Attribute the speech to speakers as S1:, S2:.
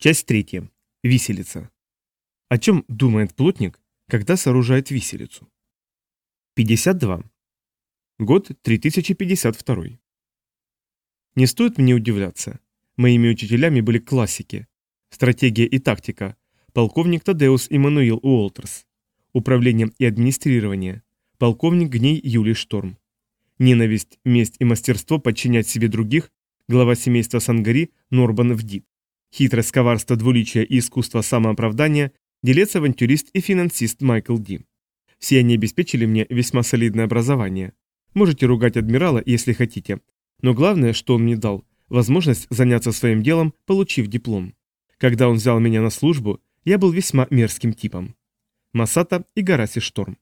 S1: Часть третья. Виселица. О чем думает плотник, когда сооружает виселицу? 52. Год 3052. Не стоит мне удивляться. Моими учителями были классики. Стратегия и тактика. Полковник Тадеус Иммануил Уолтерс. Управление и администрирование. Полковник Гней Юлий Шторм. Ненависть, месть и мастерство подчинять себе других. Глава семейства Сангари Норбан Вдит. Хитрость, коварство, двуличие и искусство самооправдания – делец-авантюрист и финансист Майкл Ди. Все они обеспечили мне весьма солидное образование. Можете ругать адмирала, если хотите. Но главное, что он мне дал – возможность заняться своим делом, получив диплом. Когда он взял меня на службу, я был весьма мерзким типом. Масата и Гараси Шторм.